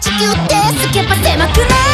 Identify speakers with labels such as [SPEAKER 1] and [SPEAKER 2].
[SPEAKER 1] 地球ってすけば狭くない